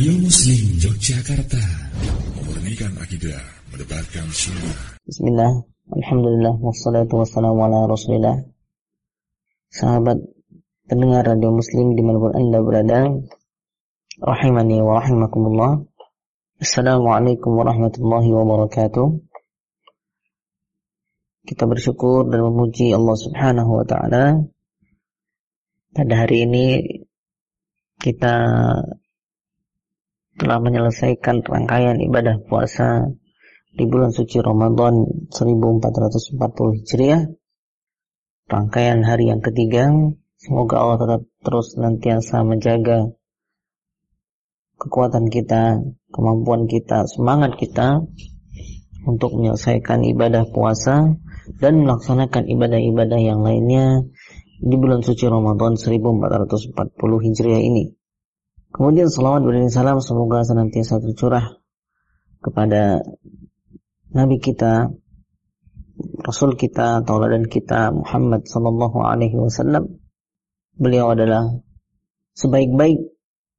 Radio Muslim Yogyakarta. Memurnikan akidah Mendebarkan sunnah. Bismillah Alhamdulillah Wassalatu wassalamu ala rasulillah. Sahabat pendengar Radio Muslim di mana pun anda berada Rahimani wa rahimakumullah. Assalamualaikum warahmatullahi wabarakatuh. Kita bersyukur dan memuji Allah subhanahu wa ta'ala. Pada hari ini kita telah menyelesaikan rangkaian ibadah puasa di bulan suci Ramadan 1440 Hijriah. Rangkaian hari yang ketiga. Semoga Allah tetap terus nantiasa menjaga kekuatan kita, kemampuan kita, semangat kita untuk menyelesaikan ibadah puasa dan melaksanakan ibadah-ibadah yang lainnya di bulan suci Ramadan 1440 Hijriah ini. Kemudian salawat dan salam semoga senantiasa tercurah kepada Nabi kita, Rasul kita, tauladan kita Muhammad sallallahu alaihi wasallam. Beliau adalah sebaik-baik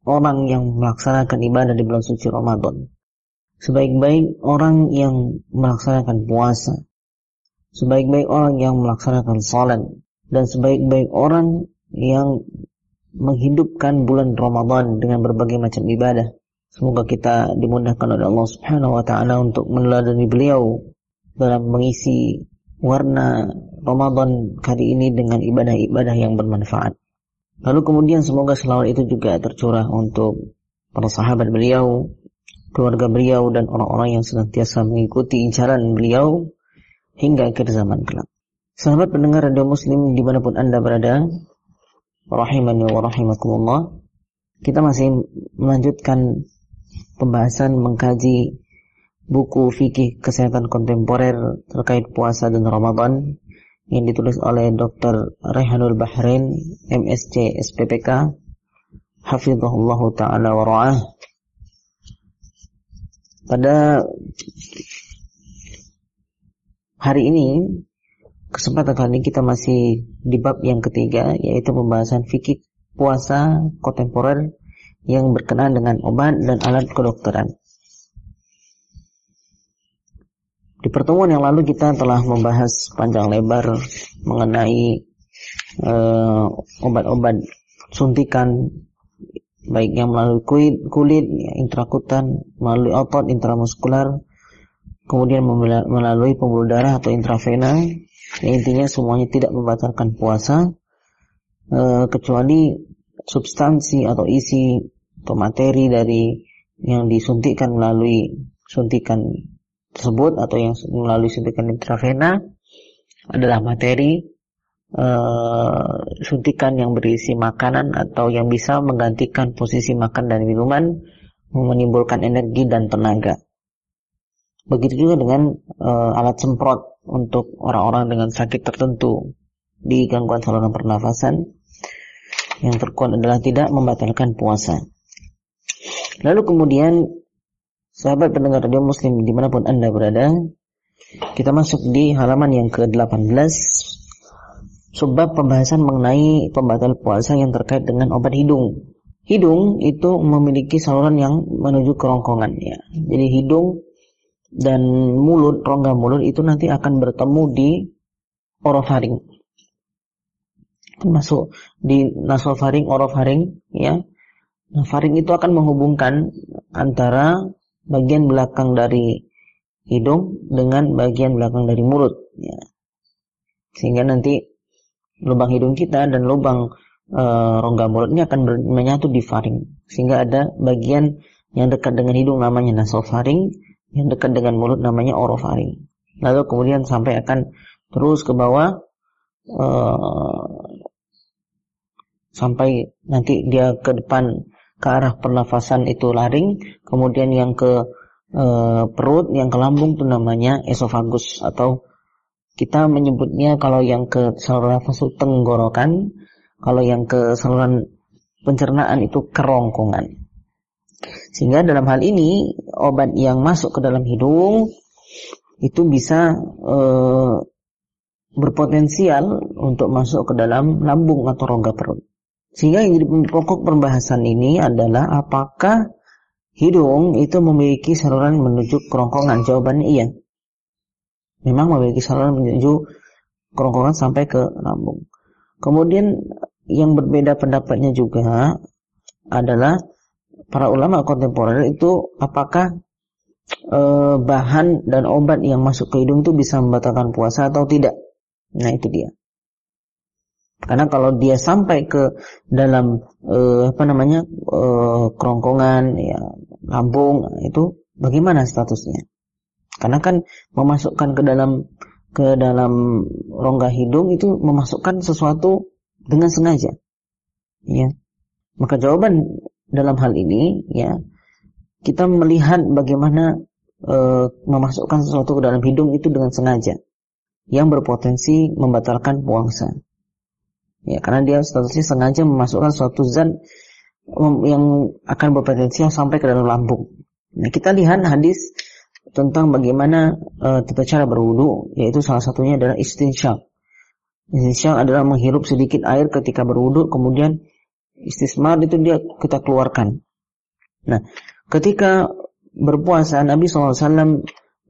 orang yang melaksanakan ibadah di bulan suci Ramadan. Sebaik-baik orang yang melaksanakan puasa. Sebaik-baik orang yang melaksanakan salat dan sebaik-baik orang yang menghidupkan bulan Ramadan dengan berbagai macam ibadah. Semoga kita dimudahkan oleh Allah Subhanahu wa taala untuk meneladani beliau dalam mengisi warna Ramadan kali ini dengan ibadah-ibadah yang bermanfaat. Lalu kemudian semoga selawat itu juga tercurah untuk para sahabat beliau, keluarga beliau dan orang-orang yang senantiasa mengikuti incaran beliau hingga akhir zaman kelak. Sahabat pendengar radio muslim di mana pun anda berada Rahimani wa rahimakumullah Kita masih melanjutkan Pembahasan mengkaji Buku fikih kesehatan kontemporer Terkait puasa dan Ramadan Yang ditulis oleh Dr. Rehanul Bahrain MSc SPPK Hafizahullah ta'ala wa ra'ah Pada Hari ini Kesempatan kali ini kita masih di bab yang ketiga yaitu pembahasan fikih puasa kontemporer yang berkenaan dengan obat dan alat kedokteran. Di pertemuan yang lalu kita telah membahas panjang lebar mengenai eh, obat-obat suntikan baik yang melalui kulit, kulit intrakutan, melalui otot intramuskular, kemudian melalui pembuluh darah atau intravena intinya semuanya tidak membatalkan puasa e, kecuali substansi atau isi atau materi dari yang disuntikkan melalui suntikan tersebut atau yang melalui suntikan intravena adalah materi e, suntikan yang berisi makanan atau yang bisa menggantikan posisi makan dan minuman menimbulkan energi dan tenaga. Begitu juga dengan e, alat semprot untuk orang-orang dengan sakit tertentu di gangguan saluran pernafasan yang terkuat adalah tidak membatalkan puasa. Lalu kemudian sahabat pendengar radio muslim di mana pun anda berada kita masuk di halaman yang ke-18 sebab pembahasan mengenai pembatal puasa yang terkait dengan obat hidung. Hidung itu memiliki saluran yang menuju kerongkongan ya. Jadi hidung dan mulut, rongga mulut itu nanti akan bertemu di orofaring. Masuk di nasofaring, orofaring, ya. Nah, faring itu akan menghubungkan antara bagian belakang dari hidung dengan bagian belakang dari mulut, ya. Sehingga nanti lubang hidung kita dan lubang e, rongga mulutnya akan menyatu di faring. Sehingga ada bagian yang dekat dengan hidung namanya nasofaring, yang dekat dengan mulut namanya orofaring. Lalu kemudian sampai akan terus ke bawah uh, sampai nanti dia ke depan ke arah pernafasan itu laring, kemudian yang ke uh, perut, yang ke lambung itu namanya esofagus atau kita menyebutnya kalau yang ke saluran nafas tenggorokan, kalau yang ke saluran pencernaan itu kerongkongan. Sehingga dalam hal ini obat yang masuk ke dalam hidung itu bisa e, berpotensial untuk masuk ke dalam lambung atau rongga perut. Sehingga yang jadi pokok pembahasan ini adalah apakah hidung itu memiliki saluran menuju kerongkongan? Jawabannya iya. Memang memiliki saluran menuju kerongkongan sampai ke lambung. Kemudian yang berbeda pendapatnya juga adalah para ulama kontemporer itu apakah e, bahan dan obat yang masuk ke hidung itu bisa membatalkan puasa atau tidak? Nah itu dia. Karena kalau dia sampai ke dalam e, apa namanya e, kerongkongan, ya lambung itu bagaimana statusnya? Karena kan memasukkan ke dalam ke dalam rongga hidung itu memasukkan sesuatu dengan sengaja. Ya. Maka jawaban dalam hal ini ya kita melihat bagaimana e, memasukkan sesuatu ke dalam hidung itu dengan sengaja yang berpotensi membatalkan puasa. Ya, karena dia statusnya sengaja memasukkan suatu zat yang akan berpotensi sampai ke dalam lambung. Nah, kita lihat hadis tentang bagaimana uh, tata cara berwudu, yaitu salah satunya adalah istinsyaq. Istinsyaq adalah menghirup sedikit air ketika berwudu, kemudian istismar itu dia kita keluarkan. Nah, ketika berpuasa Nabi SAW uh,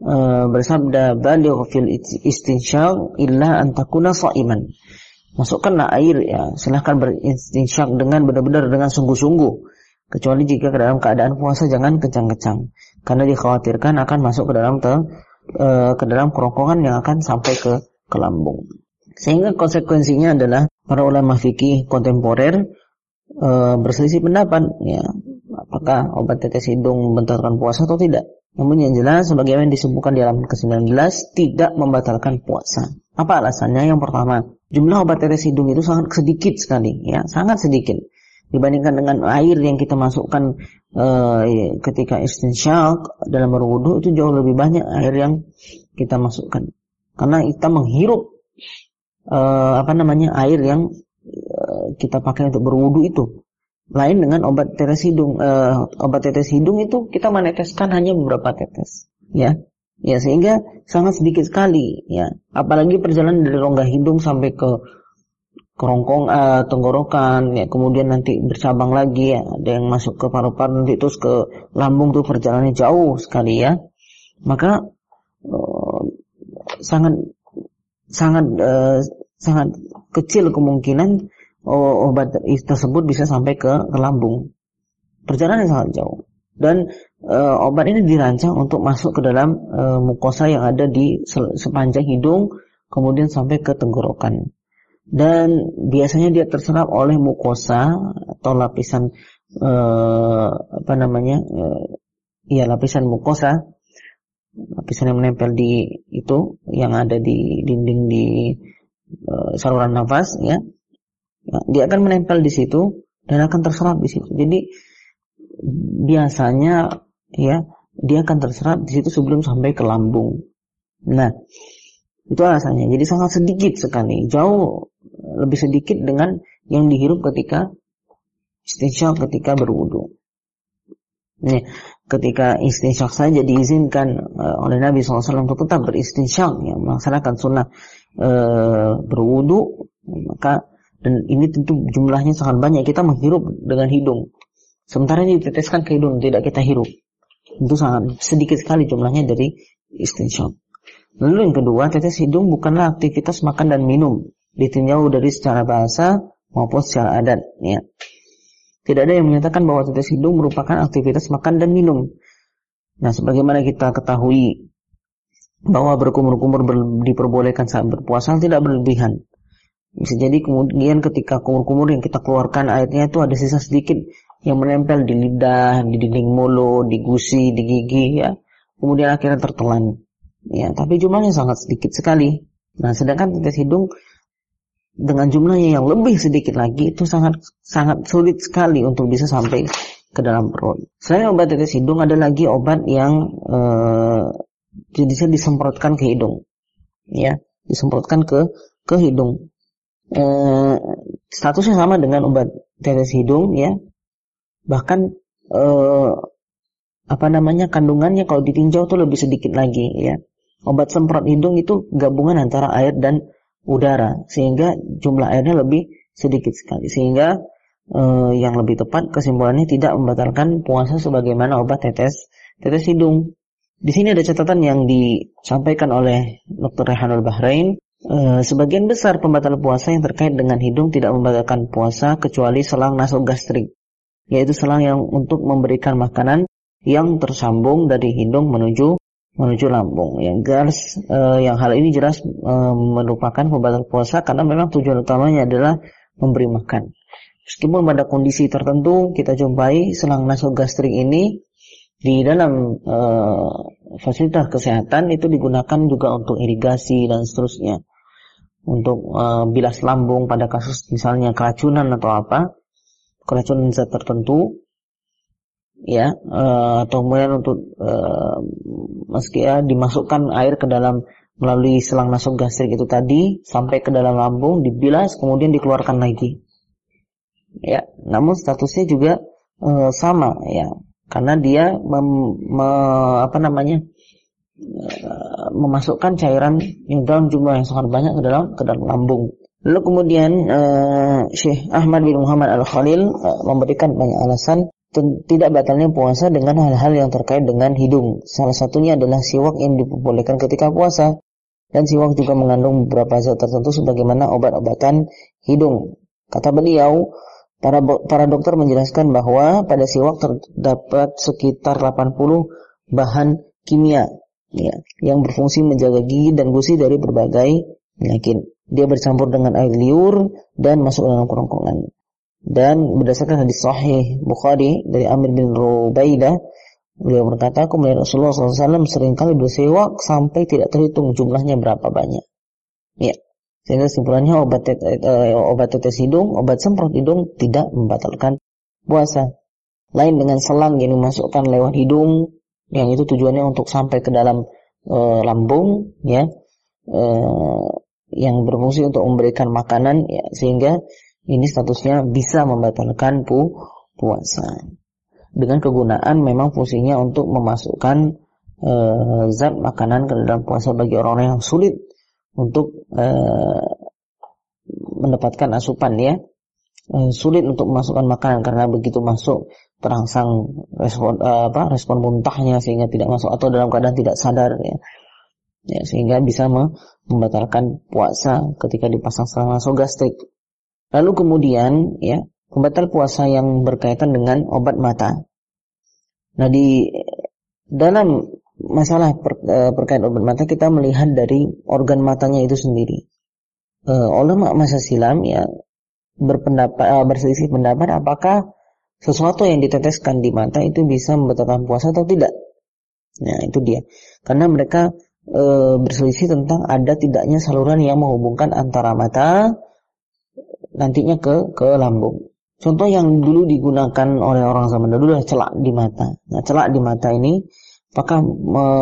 eh, bersabda baligh fil istinsyaq illa an takuna sha'iman. Masukkanlah air ya, silahkan beristinsyak dengan benar-benar dengan sungguh-sungguh kecuali jika ke dalam keadaan puasa jangan kencang-kencang karena dikhawatirkan akan masuk ke dalam te, e, ke dalam kerongkongan yang akan sampai ke ke lambung. Sehingga konsekuensinya adalah para ulama fikih kontemporer e, berselisih pendapat ya apakah obat tetes hidung membatalkan puasa atau tidak. Namun yang jelas sebagaimana disebutkan di halaman ke-19 tidak membatalkan puasa. Apa alasannya? Yang pertama, jumlah obat tetes hidung itu sangat sedikit sekali ya, sangat sedikit dibandingkan dengan air yang kita masukkan uh, ketika istinsyak dalam berwudu itu jauh lebih banyak air yang kita masukkan karena kita menghirup uh, apa namanya air yang kita pakai untuk berwudu itu. Lain dengan obat tetes hidung uh, obat tetes hidung itu kita meneteskan hanya beberapa tetes ya. Ya sehingga sangat sedikit sekali ya. Apalagi perjalanan dari rongga hidung sampai ke kerongkong uh, tenggorokan ya. Kemudian nanti bercabang lagi ya. Ada yang masuk ke paru-paru nanti terus ke lambung tuh perjalanannya jauh sekali ya. Maka uh, sangat sangat uh, sangat kecil kemungkinan uh, obat tersebut bisa sampai ke, ke lambung. Perjalanan sangat jauh. Dan uh, obat ini dirancang untuk masuk ke dalam uh, mukosa yang ada di sepanjang hidung kemudian sampai ke tenggorokan. Dan biasanya dia terserap oleh mukosa atau lapisan eh, apa namanya eh, ya lapisan mukosa. Lapisan yang menempel di itu yang ada di dinding di eh, saluran nafas ya. ya dia akan menempel di situ dan akan terserap di situ. Jadi biasanya ya dia akan terserap di situ sebelum sampai ke lambung. Nah itu alasannya. Jadi sangat sedikit sekali. Jauh lebih sedikit dengan yang dihirup ketika istinsyak ketika berwudu. Nih, ketika istinsyak saja diizinkan uh, oleh Nabi SAW untuk tetap beristinsyak, ya, melaksanakan sunnah uh, berwudu, maka dan ini tentu jumlahnya sangat banyak. Kita menghirup dengan hidung. Sementara ini diteteskan ke hidung, tidak kita hirup. Itu sangat sedikit sekali jumlahnya dari istinsyak. Lalu yang kedua, tetes hidung bukanlah aktivitas makan dan minum ditinjau dari secara bahasa maupun secara adat ya. Tidak ada yang menyatakan bahwa tetes hidung merupakan aktivitas makan dan minum. Nah, sebagaimana kita ketahui bahwa berkumur-kumur ber, diperbolehkan saat berpuasa tidak berlebihan. Bisa jadi kemudian ketika kumur-kumur yang kita keluarkan airnya itu ada sisa sedikit yang menempel di lidah, di dinding mulut, di gusi, di gigi ya. Kemudian akhirnya tertelan. Ya, tapi jumlahnya sangat sedikit sekali. Nah, sedangkan tetes hidung dengan jumlahnya yang lebih sedikit lagi itu sangat sangat sulit sekali untuk bisa sampai ke dalam perut. Selain obat tetes hidung ada lagi obat yang eh, jenisnya disemprotkan ke hidung, ya, disemprotkan ke ke hidung. Eh, statusnya sama dengan obat tetes hidung, ya. Bahkan eh, apa namanya kandungannya kalau ditinjau tuh lebih sedikit lagi, ya. Obat semprot hidung itu gabungan antara air dan udara sehingga jumlah airnya lebih sedikit sekali sehingga uh, yang lebih tepat kesimpulannya tidak membatalkan puasa sebagaimana obat tetes tetes hidung. Di sini ada catatan yang disampaikan oleh Dr. Rehanul Bahrain. Uh, sebagian besar pembatal puasa yang terkait dengan hidung tidak membatalkan puasa kecuali selang nasogastrik, yaitu selang yang untuk memberikan makanan yang tersambung dari hidung menuju menuju lambung. Yang jelas uh, yang hal ini jelas uh, merupakan pembatal puasa karena memang tujuan utamanya adalah memberi makan. Meskipun pada kondisi tertentu kita jumpai selang nasogastrik ini di dalam uh, fasilitas kesehatan itu digunakan juga untuk irigasi dan seterusnya. Untuk uh, bilas lambung pada kasus misalnya keracunan atau apa, keracunan zat tertentu ya uh, atau kemudian untuk uh, meski ya dimasukkan air ke dalam melalui selang nasogastrik itu tadi sampai ke dalam lambung dibilas kemudian dikeluarkan lagi ya namun statusnya juga uh, sama ya karena dia mem, me, apa namanya uh, memasukkan cairan yang dalam jumlah yang sangat banyak ke dalam ke dalam lambung lalu kemudian uh, Syekh Ahmad bin Muhammad Al Khalil uh, memberikan banyak alasan tidak batalnya puasa dengan hal-hal yang terkait dengan hidung. Salah satunya adalah siwak yang diperbolehkan ketika puasa. Dan siwak juga mengandung beberapa zat tertentu sebagaimana obat-obatan hidung. Kata beliau, para para dokter menjelaskan bahwa pada siwak terdapat sekitar 80 bahan kimia ya, yang berfungsi menjaga gigi dan gusi dari berbagai penyakit. Dia bercampur dengan air liur dan masuk dalam kerongkongan. Dan berdasarkan hadis sahih Bukhari dari Amir bin Rubaidah, beliau berkata, melihat Rasulullah SAW sering kali bersewak sampai tidak terhitung jumlahnya berapa banyak. Ya, sehingga kesimpulannya obat tet, uh, obat tetes hidung, obat semprot hidung tidak membatalkan puasa. Lain dengan selang yang dimasukkan lewat hidung, yang itu tujuannya untuk sampai ke dalam uh, lambung, ya, uh, yang berfungsi untuk memberikan makanan, ya, sehingga ini statusnya bisa membatalkan pu puasa. Dengan kegunaan memang fungsinya untuk memasukkan e, zat makanan ke dalam puasa bagi orang-orang yang sulit untuk e, mendapatkan asupan ya. E, sulit untuk memasukkan makanan karena begitu masuk terangsang respon e, apa respon muntahnya sehingga tidak masuk atau dalam keadaan tidak sadar ya. Ya, sehingga bisa membatalkan puasa ketika dipasang selang nasogastrik. Lalu kemudian ya pembatal puasa yang berkaitan dengan obat mata. Nah di dalam masalah per, e, berkaitan obat mata kita melihat dari organ matanya itu sendiri. E, ulama masa silam ya berpendapat e, berselisih pendapat apakah sesuatu yang diteteskan di mata itu bisa membatalkan puasa atau tidak. Nah itu dia. Karena mereka e, berselisih tentang ada tidaknya saluran yang menghubungkan antara mata nantinya ke ke lambung. Contoh yang dulu digunakan oleh orang zaman dulu adalah celak di mata. Nah, celak di mata ini apakah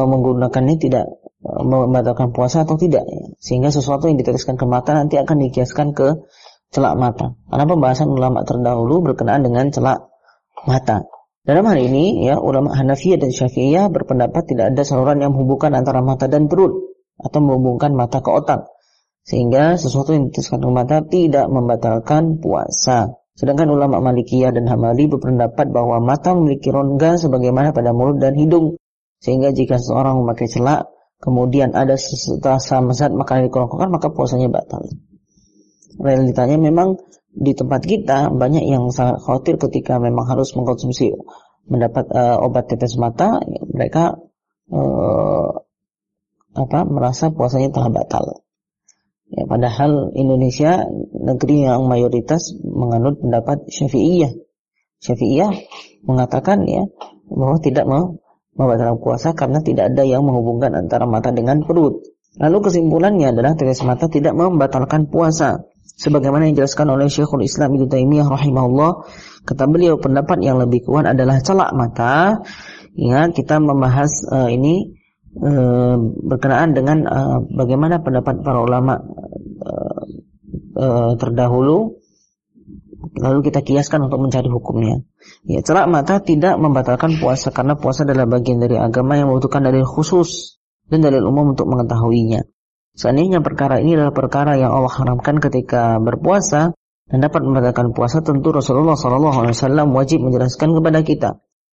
menggunakannya tidak e, membatalkan puasa atau tidak? Sehingga sesuatu yang diteteskan ke mata nanti akan dikiaskan ke celak mata. Karena pembahasan ulama terdahulu berkenaan dengan celak mata. Dalam hal ini ya ulama Hanafiyah dan Syafi'iyah berpendapat tidak ada saluran yang menghubungkan antara mata dan perut atau menghubungkan mata ke otak. Sehingga sesuatu yang dituliskan mata tidak membatalkan puasa. Sedangkan ulama Malikiyah dan Hamali berpendapat bahwa mata memiliki rongga sebagaimana pada mulut dan hidung. Sehingga jika seseorang memakai celak, kemudian ada sesutasa zat makanan dikerongkongan, maka puasanya batal. Realitanya memang di tempat kita banyak yang sangat khawatir ketika memang harus mengkonsumsi mendapat uh, obat tetes mata, mereka uh, apa merasa puasanya telah batal. Ya, padahal Indonesia negeri yang mayoritas menganut pendapat Syafi'iyah. Syafi'iyah mengatakan ya bahwa tidak mau membatalkan puasa karena tidak ada yang menghubungkan antara mata dengan perut. Lalu kesimpulannya adalah tetes mata tidak membatalkan puasa. Sebagaimana yang dijelaskan oleh Syekhul Islam Ibnu Taimiyah rahimahullah, kata beliau pendapat yang lebih kuat adalah celak mata. Ingat kita membahas uh, ini e, berkenaan dengan e, bagaimana pendapat para ulama e, e, terdahulu lalu kita kiaskan untuk mencari hukumnya. Ya, celak mata tidak membatalkan puasa karena puasa adalah bagian dari agama yang membutuhkan dalil khusus dan dalil umum untuk mengetahuinya. Seandainya perkara ini adalah perkara yang Allah haramkan ketika berpuasa, dan dapat membatalkan puasa tentu Rasulullah SAW wajib menjelaskan kepada kita.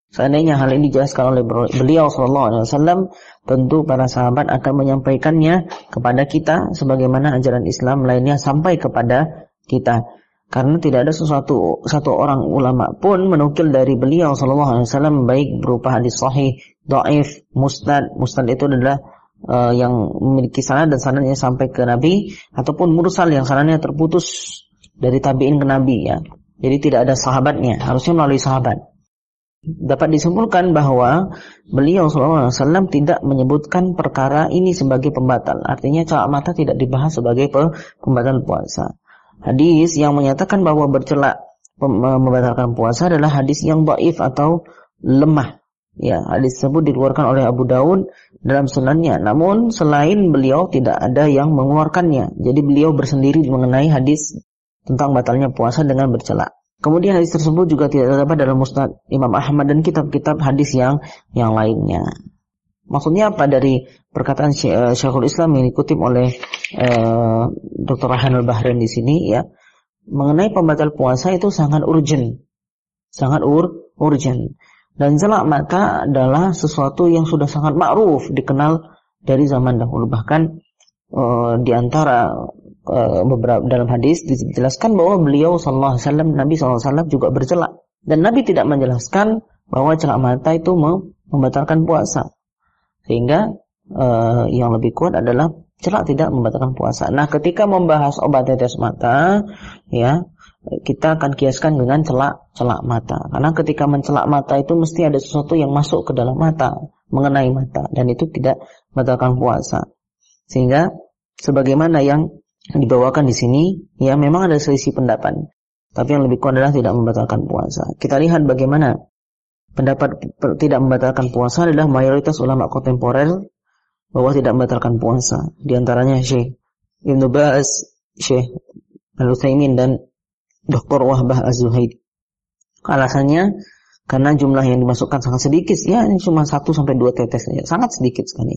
Seandainya hal ini dijelaskan oleh beliau SAW, tentu para sahabat akan menyampaikannya kepada kita sebagaimana ajaran Islam lainnya sampai kepada kita. Karena tidak ada sesuatu satu orang ulama pun menukil dari beliau SAW baik berupa hadis sahih, doif, mustad. Mustad itu adalah uh, yang memiliki sanad dan sanadnya sampai ke Nabi ataupun mursal yang sanadnya terputus dari tabiin ke Nabi ya. Jadi tidak ada sahabatnya, harusnya melalui sahabat. Dapat disimpulkan bahwa beliau SAW tidak menyebutkan perkara ini sebagai pembatal. Artinya celak mata tidak dibahas sebagai pembatal puasa. Hadis yang menyatakan bahwa bercelak membatalkan puasa adalah hadis yang baif atau lemah. Ya, hadis tersebut dikeluarkan oleh Abu Daud dalam sunannya. Namun selain beliau tidak ada yang mengeluarkannya. Jadi beliau bersendiri mengenai hadis tentang batalnya puasa dengan bercelak. Kemudian hadis tersebut juga tidak terdapat dalam Musnad Imam Ahmad dan kitab-kitab hadis yang yang lainnya. Maksudnya apa dari perkataan eh, Syekhul Islam yang dikutip oleh uh, eh, Dr. Rahanul Bahrain di sini ya mengenai pembatal puasa itu sangat urgent, sangat ur urgent. Dan celak mata adalah sesuatu yang sudah sangat ma'ruf, dikenal dari zaman dahulu. Bahkan uh, di antara beberapa dalam hadis dijelaskan bahwa beliau sallallahu alaihi Nabi sallallahu alaihi wasallam juga bercelak dan Nabi tidak menjelaskan bahwa celak mata itu membatalkan puasa. Sehingga uh, yang lebih kuat adalah celak tidak membatalkan puasa. Nah, ketika membahas obat tetes mata, ya, kita akan kiaskan dengan celak celak mata. Karena ketika mencelak mata itu mesti ada sesuatu yang masuk ke dalam mata, mengenai mata dan itu tidak membatalkan puasa. Sehingga sebagaimana yang dibawakan di sini, ya memang ada selisih pendapat. Tapi yang lebih kuat adalah tidak membatalkan puasa. Kita lihat bagaimana pendapat tidak membatalkan puasa adalah mayoritas ulama kontemporer bahwa tidak membatalkan puasa. Di antaranya Syekh Ibnu Ba'as, Syekh Al-Utsaimin dan Dr. Wahbah Az-Zuhaid. Alasannya karena jumlah yang dimasukkan sangat sedikit, ya ini cuma 1 sampai 2 tetes saja, sangat sedikit sekali.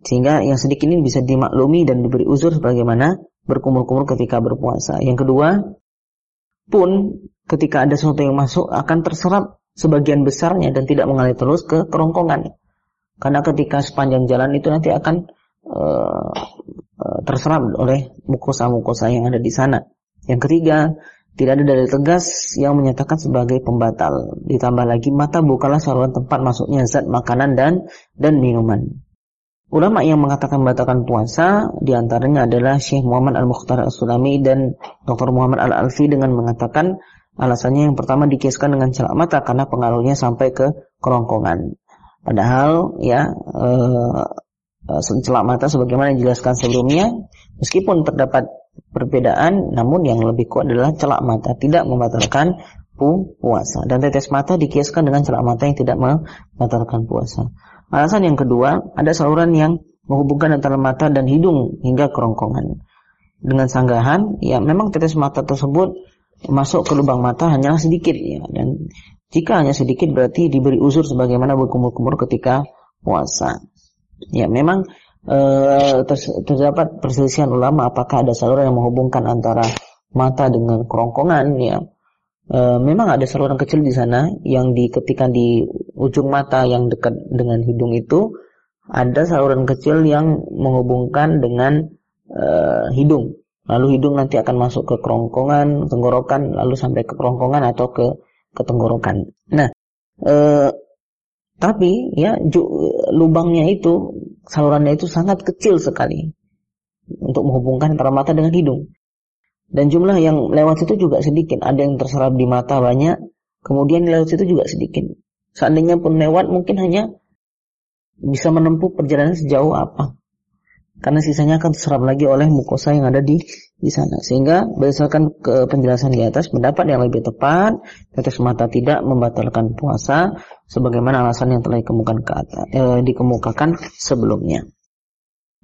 Sehingga yang sedikit ini bisa dimaklumi dan diberi uzur sebagaimana berkumur-kumur ketika berpuasa. Yang kedua, pun ketika ada sesuatu yang masuk akan terserap sebagian besarnya dan tidak mengalir terus ke kerongkongan. Karena ketika sepanjang jalan itu nanti akan uh, terserap oleh mukosa-mukosa yang ada di sana. Yang ketiga, tidak ada dalil tegas yang menyatakan sebagai pembatal. Ditambah lagi mata bukanlah saluran tempat masuknya zat makanan dan dan minuman. Ulama yang mengatakan membatalkan puasa di antaranya adalah Syekh Muhammad Al-Mukhtar As-Sulami dan Dr. Muhammad Al-Alfi dengan mengatakan alasannya yang pertama dikiaskan dengan celak mata karena pengaruhnya sampai ke kerongkongan. Padahal ya eh, celak mata sebagaimana dijelaskan sebelumnya meskipun terdapat perbedaan namun yang lebih kuat adalah celak mata tidak membatalkan puasa dan tetes mata dikiaskan dengan celak mata yang tidak membatalkan puasa. Alasan yang kedua, ada saluran yang menghubungkan antara mata dan hidung hingga kerongkongan. Dengan sanggahan, ya memang tetes mata tersebut masuk ke lubang mata hanyalah sedikit ya dan jika hanya sedikit berarti diberi uzur sebagaimana berkumur-kumur ketika puasa. Ya memang Eh, terdapat perselisihan ulama apakah ada saluran yang menghubungkan antara mata dengan kerongkongan ya. E, memang ada saluran kecil di sana yang di ketika di ujung mata yang dekat dengan hidung itu ada saluran kecil yang menghubungkan dengan e, hidung. Lalu hidung nanti akan masuk ke kerongkongan, tenggorokan, lalu sampai ke kerongkongan atau ke ke tenggorokan. Nah, e, tapi ya lubangnya itu salurannya itu sangat kecil sekali untuk menghubungkan antara mata dengan hidung. Dan jumlah yang lewat situ juga sedikit. Ada yang terserap di mata banyak, kemudian lewat situ juga sedikit. Seandainya pun lewat mungkin hanya bisa menempuh perjalanan sejauh apa. Karena sisanya akan terserap lagi oleh mukosa yang ada di di sana. Sehingga berdasarkan ke penjelasan di atas, pendapat yang lebih tepat, tetes mata tidak membatalkan puasa, sebagaimana alasan yang telah dikemukakan ke atas, eh, dikemukakan sebelumnya.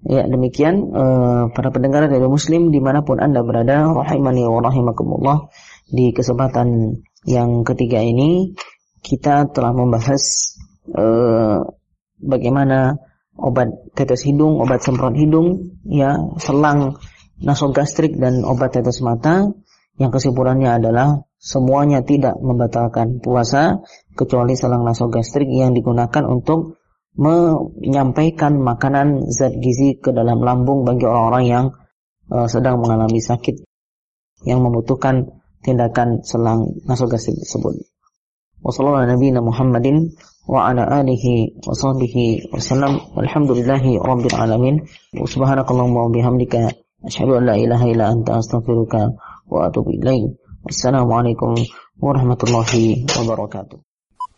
Ya demikian eh, para pendengar radio Muslim di mana pun anda berada, rahimani wa rahimakumullah. Di kesempatan yang ketiga ini kita telah membahas eh, bagaimana obat tetes hidung, obat semprot hidung, ya selang nasogastrik dan obat tetes mata Yang kesimpulannya adalah semuanya tidak membatalkan puasa kecuali selang nasogastrik yang digunakan untuk menyampaikan makanan zat gizi ke dalam lambung bagi orang-orang yang uh, sedang mengalami sakit yang membutuhkan tindakan selang nasogastrik tersebut. وصلى الله على نبينا محمد وعلى آله وصحبه وسلم. والحمد لله رب العالمين. وسبحانك اللهم وبحمدك أشهد أن لا إله إلا أنت أستغفرك وأتوب إليك. والسلام عليكم ورحمة الله وبركاته.